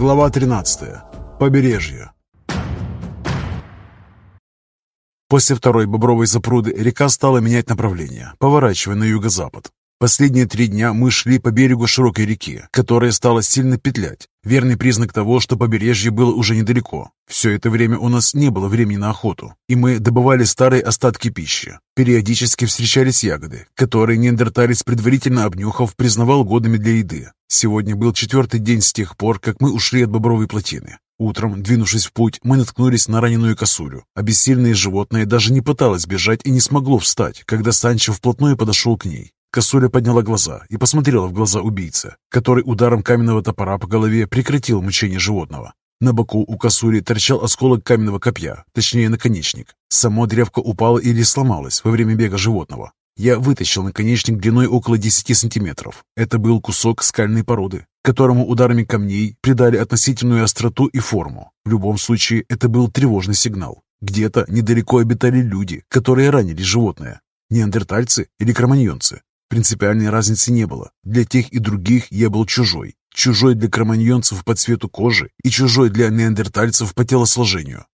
Глава 13. Побережье. После второй бобровой запруды река стала менять направление, поворачивая на юго-запад. Последние три дня мы шли по берегу широкой реки, которая стала сильно петлять. Верный признак того, что побережье было уже недалеко. Все это время у нас не было времени на охоту, и мы добывали старые остатки пищи. Периодически встречались ягоды, которые неандерталец, предварительно обнюхав, признавал годными для еды. Сегодня был четвертый день с тех пор, как мы ушли от бобровой плотины. Утром, двинувшись в путь, мы наткнулись на раненую косулю. Обессильное животное даже не пыталось бежать и не смогло встать, когда Санчо вплотную подошел к ней. Косуля подняла глаза и посмотрела в глаза убийцы, который ударом каменного топора по голове прекратил мучение животного. На боку у косули торчал осколок каменного копья, точнее наконечник. Само древко упало или сломалось во время бега животного. Я вытащил наконечник длиной около 10 сантиметров. Это был кусок скальной породы, которому ударами камней придали относительную остроту и форму. В любом случае, это был тревожный сигнал. Где-то недалеко обитали люди, которые ранили животное. Неандертальцы или кроманьонцы. Принципиальной разницы не было. Для тех и других я был чужой. Чужой для кроманьонцев по цвету кожи и чужой для неандертальцев по телосложению.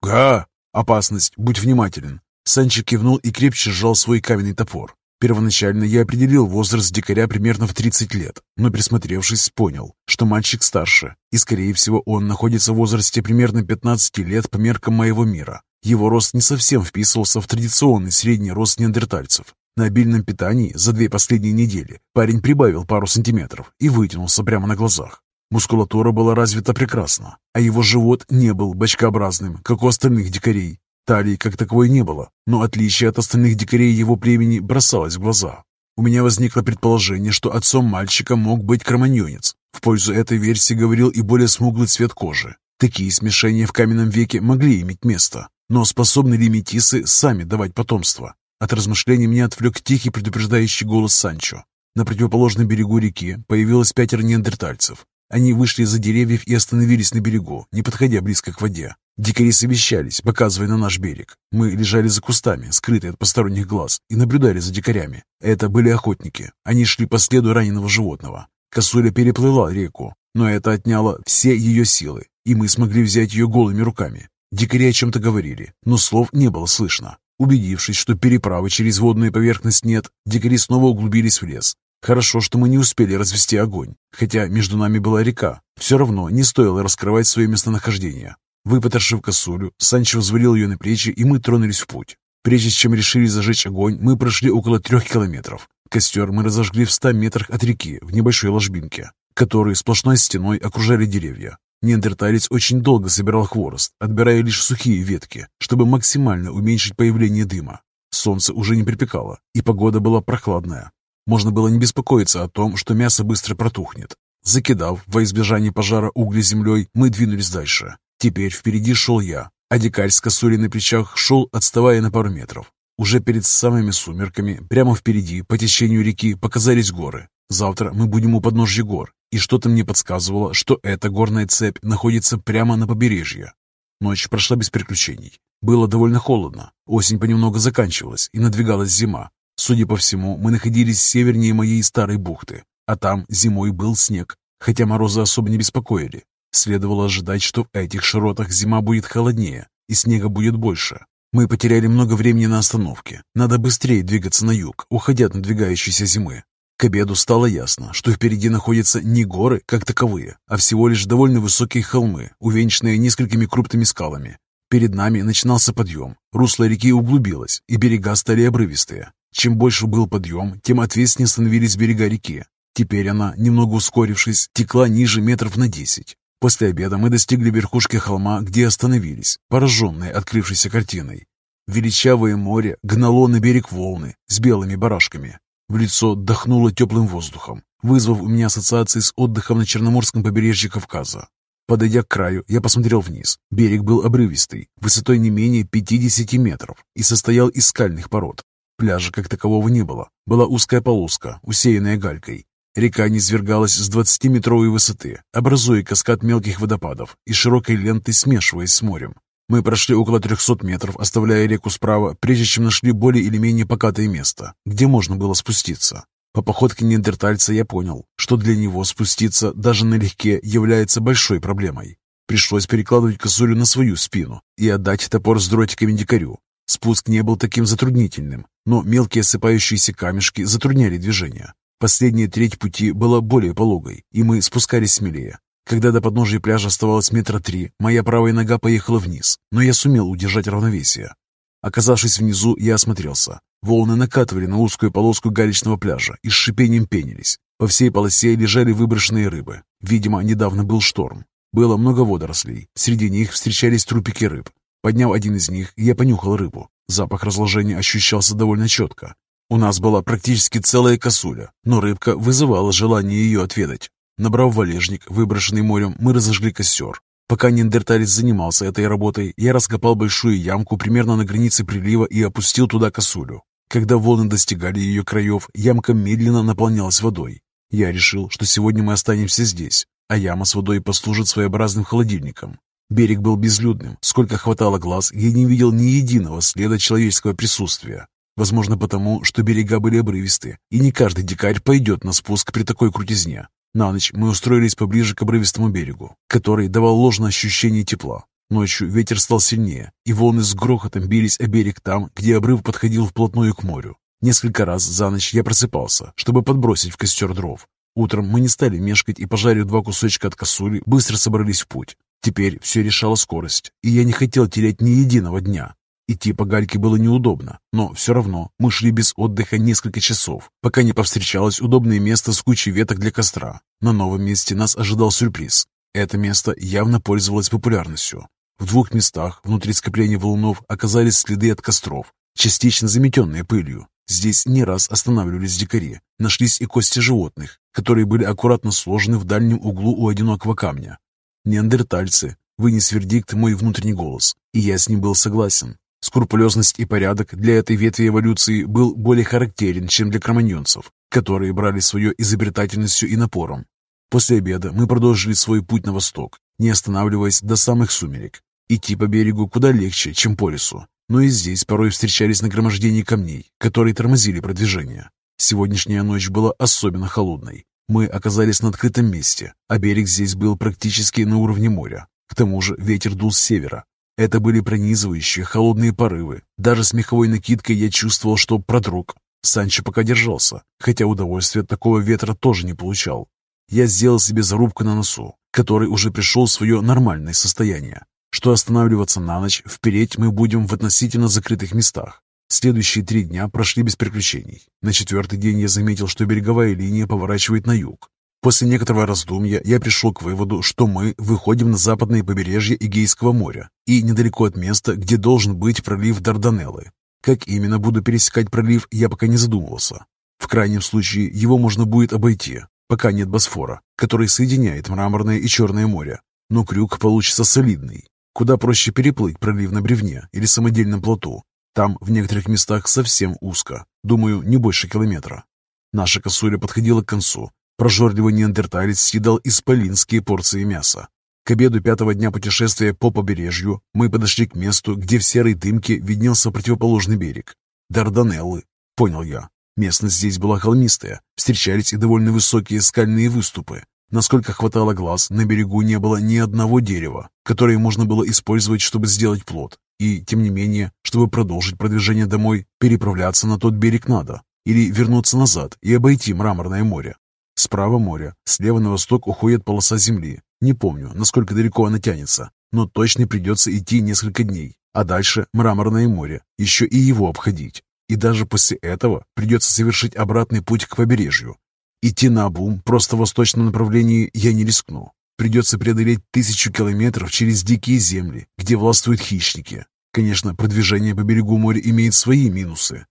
«Га! Опасность! Будь внимателен!» Санчик кивнул и крепче сжал свой каменный топор. Первоначально я определил возраст дикаря примерно в 30 лет, но присмотревшись, понял, что мальчик старше, и, скорее всего, он находится в возрасте примерно 15 лет по меркам моего мира. Его рост не совсем вписывался в традиционный средний рост неандертальцев, на обильном питании за две последние недели парень прибавил пару сантиметров и вытянулся прямо на глазах. Мускулатура была развита прекрасно, а его живот не был бочкообразным, как у остальных дикарей. Талии как таковой не было, но отличие от остальных дикарей его племени бросалось в глаза. У меня возникло предположение, что отцом мальчика мог быть кроманьонец. В пользу этой версии говорил и более смуглый цвет кожи. Такие смешения в каменном веке могли иметь место, но способны ли метисы сами давать потомство? От размышлений меня отвлек тихий предупреждающий голос Санчо. На противоположном берегу реки появилось пятеро неандертальцев. Они вышли из-за деревьев и остановились на берегу, не подходя близко к воде. Дикари совещались, показывая на наш берег. Мы лежали за кустами, скрытые от посторонних глаз, и наблюдали за дикарями. Это были охотники. Они шли по следу раненого животного. Косуля переплыла реку, но это отняло все ее силы, и мы смогли взять ее голыми руками. Дикари о чем-то говорили, но слов не было слышно. Убедившись, что переправы через водную поверхность нет, дикари снова углубились в лес. Хорошо, что мы не успели развести огонь, хотя между нами была река. Все равно не стоило раскрывать свое местонахождение. Выпотрошив косулю, Санчо взвалил ее на плечи, и мы тронулись в путь. Прежде чем решили зажечь огонь, мы прошли около трех километров. Костер мы разожгли в ста метрах от реки, в небольшой ложбинке, которую сплошной стеной окружали деревья. Неандерталец очень долго собирал хворост, отбирая лишь сухие ветки, чтобы максимально уменьшить появление дыма. Солнце уже не припекало, и погода была прохладная. Можно было не беспокоиться о том, что мясо быстро протухнет. Закидав во избежание пожара угли землей, мы двинулись дальше. Теперь впереди шел я, а дикарь с косулей на плечах шел, отставая на пару метров. Уже перед самыми сумерками, прямо впереди, по течению реки, показались горы. Завтра мы будем у подножья гор, и что-то мне подсказывало, что эта горная цепь находится прямо на побережье. Ночь прошла без приключений. Было довольно холодно, осень понемногу заканчивалась и надвигалась зима. Судя по всему, мы находились севернее моей старой бухты, а там зимой был снег, хотя морозы особо не беспокоили. Следовало ожидать, что в этих широтах зима будет холоднее и снега будет больше. Мы потеряли много времени на остановке. Надо быстрее двигаться на юг, уходя от надвигающейся зимы. К обеду стало ясно, что впереди находятся не горы как таковые, а всего лишь довольно высокие холмы, увенчанные несколькими крупными скалами. Перед нами начинался подъем, русло реки углубилось, и берега стали обрывистые. Чем больше был подъем, тем ответственнее становились берега реки. Теперь она, немного ускорившись, текла ниже метров на десять. После обеда мы достигли верхушки холма, где остановились, пораженные открывшейся картиной. Величавое море гнало на берег волны с белыми барашками, в лицо дохнуло теплым воздухом, вызвав у меня ассоциации с отдыхом на Черноморском побережье Кавказа. Подойдя к краю, я посмотрел вниз. Берег был обрывистый, высотой не менее 50 метров и состоял из скальных пород. Пляжа как такового не было. Была узкая полоска, усеянная галькой. Река низвергалась с 20-метровой высоты, образуя каскад мелких водопадов и широкой лентой смешиваясь с морем. Мы прошли около 300 метров, оставляя реку справа, прежде чем нашли более или менее покатое место, где можно было спуститься. По походке неандертальца я понял, что для него спуститься даже налегке является большой проблемой. Пришлось перекладывать косулю на свою спину и отдать топор с дротиками дикарю. Спуск не был таким затруднительным, но мелкие осыпающиеся камешки затрудняли движение. Последняя треть пути была более пологой, и мы спускались смелее. Когда до подножия пляжа оставалось метра три, моя правая нога поехала вниз, но я сумел удержать равновесие. Оказавшись внизу, я осмотрелся. Волны накатывали на узкую полоску галечного пляжа и с шипением пенились. По всей полосе лежали выброшенные рыбы. Видимо, недавно был шторм. Было много водорослей. Среди них встречались трупики рыб. Подняв один из них, я понюхал рыбу. Запах разложения ощущался довольно четко. У нас была практически целая косуля, но рыбка вызывала желание ее отведать. Набрав валежник, выброшенный морем, мы разожгли костер. Пока неандерталец занимался этой работой, я раскопал большую ямку примерно на границе прилива и опустил туда косулю. Когда волны достигали ее краев, ямка медленно наполнялась водой. Я решил, что сегодня мы останемся здесь, а яма с водой послужит своеобразным холодильником. Берег был безлюдным, сколько хватало глаз, я не видел ни единого следа человеческого присутствия. Возможно потому, что берега были обрывисты, и не каждый дикарь пойдет на спуск при такой крутизне. На ночь мы устроились поближе к обрывистому берегу, который давал ложное ощущение тепла. Ночью ветер стал сильнее, и волны с грохотом бились о берег там, где обрыв подходил вплотную к морю. Несколько раз за ночь я просыпался, чтобы подбросить в костер дров. Утром мы не стали мешкать и, пожарив два кусочка от косули, быстро собрались в путь. Теперь все решала скорость, и я не хотел терять ни единого дня. Идти по гальке было неудобно, но все равно мы шли без отдыха несколько часов, пока не повстречалось удобное место с кучей веток для костра. На новом месте нас ожидал сюрприз. Это место явно пользовалось популярностью. В двух местах внутри скопления валунов оказались следы от костров, частично заметенные пылью. Здесь не раз останавливались дикари. Нашлись и кости животных, которые были аккуратно сложены в дальнем углу у одинокого камня. Неандертальцы, вынес вердикт мой внутренний голос, и я с ним был согласен. Скрупулезность и порядок для этой ветви эволюции был более характерен, чем для кроманьонцев, которые брали свое изобретательностью и напором. После обеда мы продолжили свой путь на восток, не останавливаясь до самых сумерек. Идти по берегу куда легче, чем по лесу, но и здесь порой встречались нагромождения камней, которые тормозили продвижение. Сегодняшняя ночь была особенно холодной. Мы оказались на открытом месте, а берег здесь был практически на уровне моря. К тому же ветер дул с севера, это были пронизывающие холодные порывы. Даже с меховой накидкой я чувствовал, что продрог. Санчо пока держался, хотя удовольствия от такого ветра тоже не получал. Я сделал себе зарубку на носу, который уже пришел в свое нормальное состояние. Что останавливаться на ночь, впереть мы будем в относительно закрытых местах. Следующие три дня прошли без приключений. На четвертый день я заметил, что береговая линия поворачивает на юг. После некоторого раздумья я пришел к выводу, что мы выходим на западное побережье Эгейского моря и недалеко от места, где должен быть пролив Дарданеллы. Как именно буду пересекать пролив, я пока не задумывался. В крайнем случае его можно будет обойти, пока нет Босфора, который соединяет Мраморное и Черное море. Но крюк получится солидный. Куда проще переплыть пролив на бревне или самодельном плоту. Там в некоторых местах совсем узко, думаю, не больше километра. Наша косуля подходила к концу, Прожорливый неандерталец съедал исполинские порции мяса. К обеду пятого дня путешествия по побережью мы подошли к месту, где в серой дымке виднелся противоположный берег. Дарданеллы, понял я. Местность здесь была холмистая, встречались и довольно высокие скальные выступы. Насколько хватало глаз, на берегу не было ни одного дерева, которое можно было использовать, чтобы сделать плод. И, тем не менее, чтобы продолжить продвижение домой, переправляться на тот берег надо. Или вернуться назад и обойти Мраморное море. Справа море, слева на восток уходит полоса земли. Не помню, насколько далеко она тянется, но точно придется идти несколько дней. А дальше Мраморное море, еще и его обходить. И даже после этого придется совершить обратный путь к побережью. Идти на обум просто в восточном направлении я не рискну. Придется преодолеть тысячу километров через дикие земли, где властвуют хищники. Конечно, продвижение по берегу моря имеет свои минусы.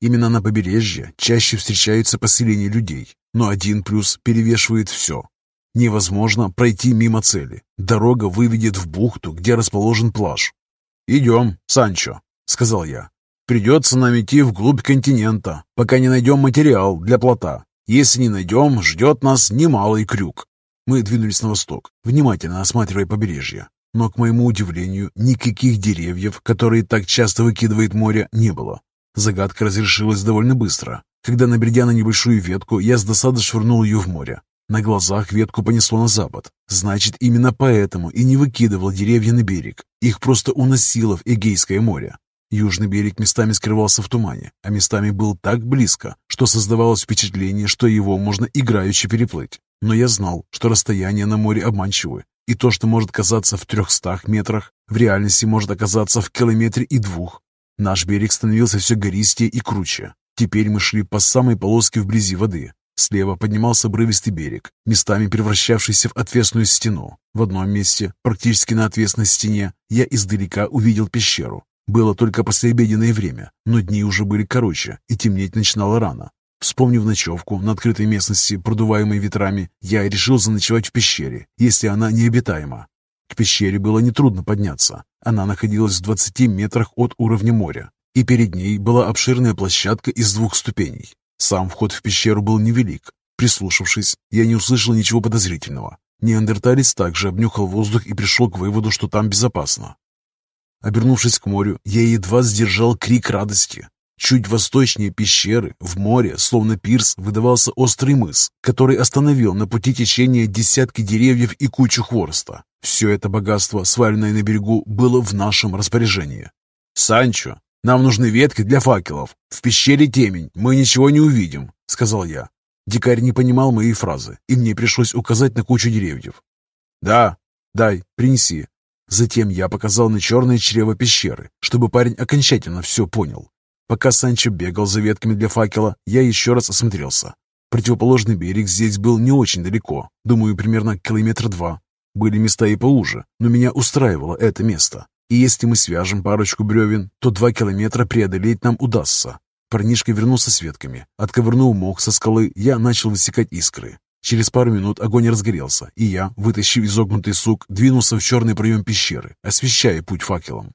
Именно на побережье чаще встречаются поселения людей, но один плюс перевешивает все. Невозможно пройти мимо цели. Дорога выведет в бухту, где расположен плаж. «Идем, Санчо», — сказал я. «Придется нам идти вглубь континента, пока не найдем материал для плота. Если не найдем, ждет нас немалый крюк». Мы двинулись на восток, внимательно осматривая побережье. Но, к моему удивлению, никаких деревьев, которые так часто выкидывает море, не было. Загадка разрешилась довольно быстро. Когда, набредя на небольшую ветку, я с досады швырнул ее в море. На глазах ветку понесло на запад. Значит, именно поэтому и не выкидывал деревья на берег. Их просто уносило в Эгейское море. Южный берег местами скрывался в тумане, а местами был так близко, что создавалось впечатление, что его можно играючи переплыть. Но я знал, что расстояние на море обманчивы, и то, что может казаться в трехстах метрах, в реальности может оказаться в километре и двух. Наш берег становился все гористее и круче. Теперь мы шли по самой полоске вблизи воды. Слева поднимался обрывистый берег, местами превращавшийся в отвесную стену. В одном месте, практически на отвесной стене, я издалека увидел пещеру. Было только послеобеденное время, но дни уже были короче, и темнеть начинало рано. Вспомнив ночевку на открытой местности, продуваемой ветрами, я решил заночевать в пещере, если она необитаема. К пещере было нетрудно подняться. Она находилась в 20 метрах от уровня моря, и перед ней была обширная площадка из двух ступеней. Сам вход в пещеру был невелик. Прислушавшись, я не услышал ничего подозрительного. Неандерталец также обнюхал воздух и пришел к выводу, что там безопасно. Обернувшись к морю, я едва сдержал крик радости. Чуть восточнее пещеры, в море, словно пирс, выдавался острый мыс, который остановил на пути течения десятки деревьев и кучу хвороста. Все это богатство, сваленное на берегу, было в нашем распоряжении. «Санчо, нам нужны ветки для факелов. В пещере темень, мы ничего не увидим», — сказал я. Дикарь не понимал моей фразы, и мне пришлось указать на кучу деревьев. «Да, дай, принеси». Затем я показал на черное чрево пещеры, чтобы парень окончательно все понял. Пока Санчо бегал за ветками для факела, я еще раз осмотрелся. Противоположный берег здесь был не очень далеко, думаю, примерно километр два. Были места и поуже, но меня устраивало это место. И если мы свяжем парочку бревен, то два километра преодолеть нам удастся. Парнишка вернулся с ветками. Отковырнул мох со скалы, я начал высекать искры. Через пару минут огонь разгорелся, и я, вытащив изогнутый сук, двинулся в черный проем пещеры, освещая путь факелом.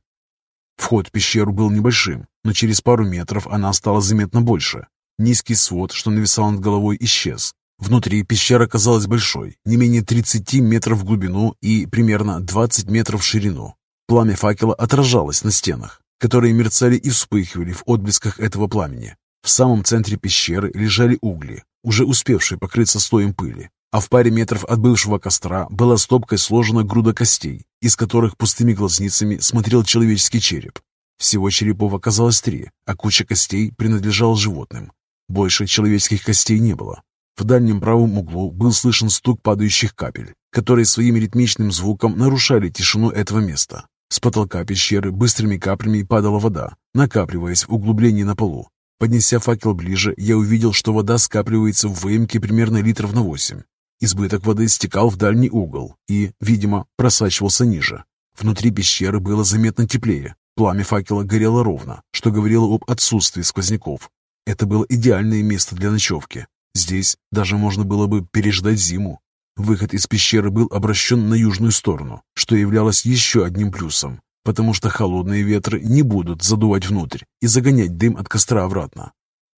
Вход в пещеру был небольшим, но через пару метров она стала заметно больше. Низкий свод, что нависал над головой, исчез. Внутри пещера казалась большой, не менее 30 метров в глубину и примерно 20 метров в ширину. Пламя факела отражалось на стенах, которые мерцали и вспыхивали в отблесках этого пламени. В самом центре пещеры лежали угли, уже успевшие покрыться слоем пыли, а в паре метров от бывшего костра была стопкой сложена груда костей, из которых пустыми глазницами смотрел человеческий череп. Всего черепов оказалось три, а куча костей принадлежала животным. Больше человеческих костей не было. В дальнем правом углу был слышен стук падающих капель, которые своим ритмичным звуком нарушали тишину этого места. С потолка пещеры быстрыми каплями падала вода, накапливаясь в углублении на полу. Поднеся факел ближе, я увидел, что вода скапливается в выемке примерно литров на восемь. Избыток воды стекал в дальний угол и, видимо, просачивался ниже. Внутри пещеры было заметно теплее. Пламя факела горело ровно, что говорило об отсутствии сквозняков. Это было идеальное место для ночевки. Здесь даже можно было бы переждать зиму. Выход из пещеры был обращен на южную сторону, что являлось еще одним плюсом, потому что холодные ветры не будут задувать внутрь и загонять дым от костра обратно.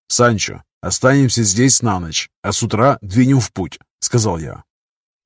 «Санчо, останемся здесь на ночь, а с утра двинем в путь», — сказал я.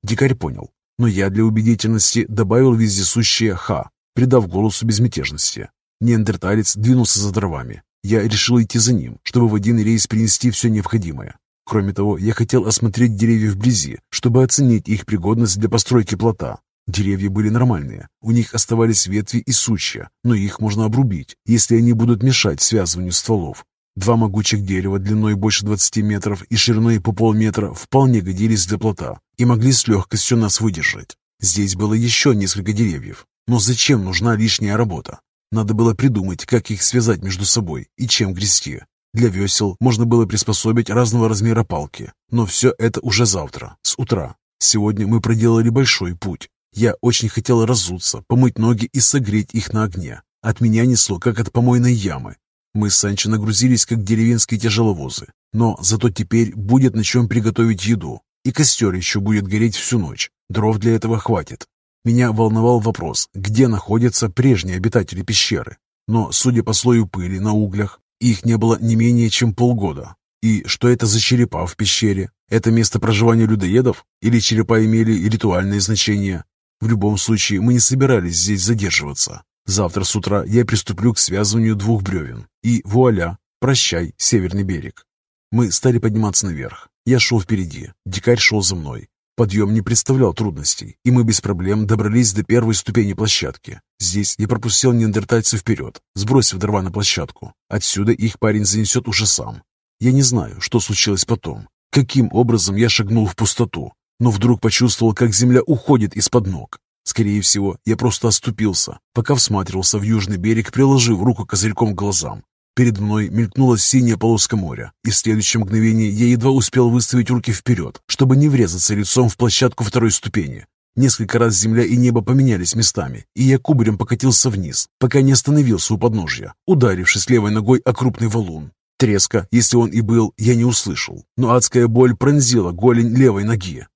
Дикарь понял, но я для убедительности добавил вездесущее «ха», придав голосу безмятежности. Неандерталец двинулся за дровами. Я решил идти за ним, чтобы в один рейс принести все необходимое. Кроме того, я хотел осмотреть деревья вблизи, чтобы оценить их пригодность для постройки плота. Деревья были нормальные, у них оставались ветви и сучья, но их можно обрубить, если они будут мешать связыванию стволов. Два могучих дерева длиной больше 20 метров и шириной по полметра вполне годились для плота и могли с легкостью нас выдержать. Здесь было еще несколько деревьев, но зачем нужна лишняя работа? Надо было придумать, как их связать между собой и чем грести. Для весел можно было приспособить разного размера палки, но все это уже завтра, с утра. Сегодня мы проделали большой путь. Я очень хотел разуться, помыть ноги и согреть их на огне. От меня несло, как от помойной ямы. Мы с Санчо нагрузились, как деревенские тяжеловозы. Но зато теперь будет на чем приготовить еду. И костер еще будет гореть всю ночь. Дров для этого хватит. Меня волновал вопрос, где находятся прежние обитатели пещеры. Но, судя по слою пыли на углях, их не было не менее чем полгода. И что это за черепа в пещере? Это место проживания людоедов? Или черепа имели ритуальное значение? В любом случае, мы не собирались здесь задерживаться. Завтра с утра я приступлю к связыванию двух бревен. И вуаля, прощай, северный берег. Мы стали подниматься наверх. Я шел впереди, дикарь шел за мной. Подъем не представлял трудностей, и мы без проблем добрались до первой ступени площадки. Здесь я пропустил неандертальцев вперед, сбросив дрова на площадку. Отсюда их парень занесет уже сам. Я не знаю, что случилось потом, каким образом я шагнул в пустоту, но вдруг почувствовал, как земля уходит из-под ног. Скорее всего, я просто оступился, пока всматривался в южный берег, приложив руку козырьком к глазам. Перед мной мелькнула синяя полоска моря, и в следующем мгновении я едва успел выставить руки вперед, чтобы не врезаться лицом в площадку второй ступени. Несколько раз земля и небо поменялись местами, и я кубарем покатился вниз, пока не остановился у подножья, ударившись левой ногой о крупный валун. Треска, если он и был, я не услышал, но адская боль пронзила голень левой ноги.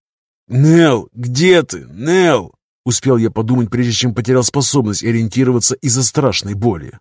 «Нелл, где ты, Нелл?» Успел я подумать, прежде чем потерял способность ориентироваться из-за страшной боли.